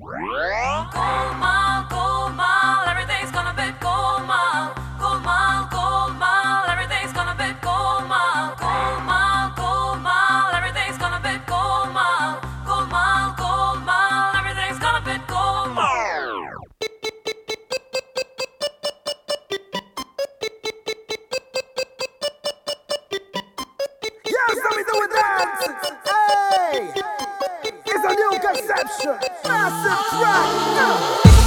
Gold gold everything's gonna be gold. Gold gold everything's gonna be gold. Gold gold everything's gonna be gold. Gold gold everything's gonna be gold. Yes, let me do it dance. Fast massive track.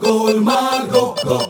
Colmar, go, go.